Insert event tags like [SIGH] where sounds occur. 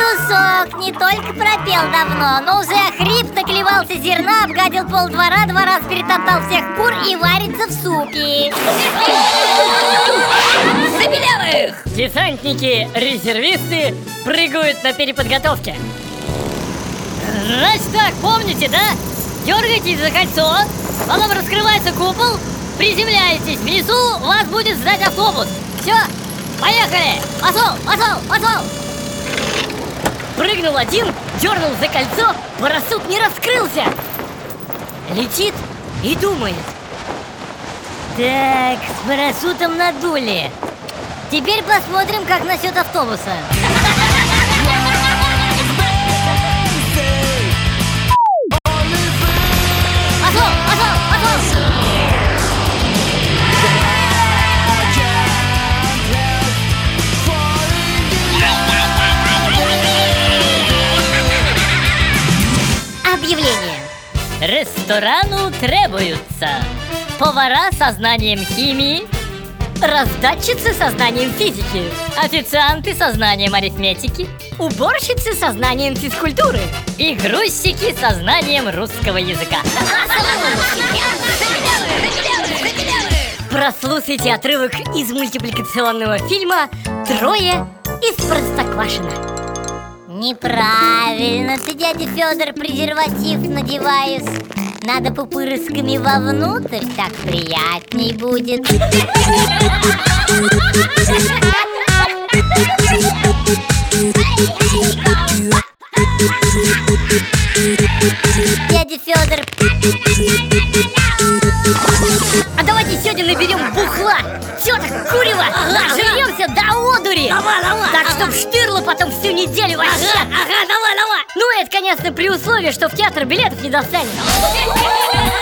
Петусок не только пропел давно, но уже охрип, наклевался зерна, обгадил пол двора, два раза перетоптал всех кур и варится в супе. Забелявых! Десантники-резервисты прыгают на переподготовке. Значит так, помните, да? Дергаетесь за кольцо, потом раскрывается купол, приземляетесь внизу, вас будет ждать автобус. Все, поехали! Пошел, пошел, пошел! Прыгнул один, дернул за кольцо, парашют не раскрылся. Летит и думает. Так, с парашютом надули. Теперь посмотрим, как насчет автобуса. [LAUGHS] Ресторану требуются повара со знанием химии, раздатчицы со знанием физики, официанты со знанием арифметики, уборщицы со знанием физкультуры и грузчики со знанием русского языка. Прослушайте отрывок из мультипликационного фильма «Трое из Простоквашино». Неправильно ты, дядя Федор, презерватив надеваешь. Надо пупырышками вовнутрь, так приятней будет. Дядя Федор, А давайте сегодня наберем бухла, теток, курева, нажремся до одури. Давай, давай! Так, чтоб штырло потом всю неделю вообще. Ага, давай, давай! Ну, это, конечно, при условии, что в театр билетов не достанет. [LAUGHS]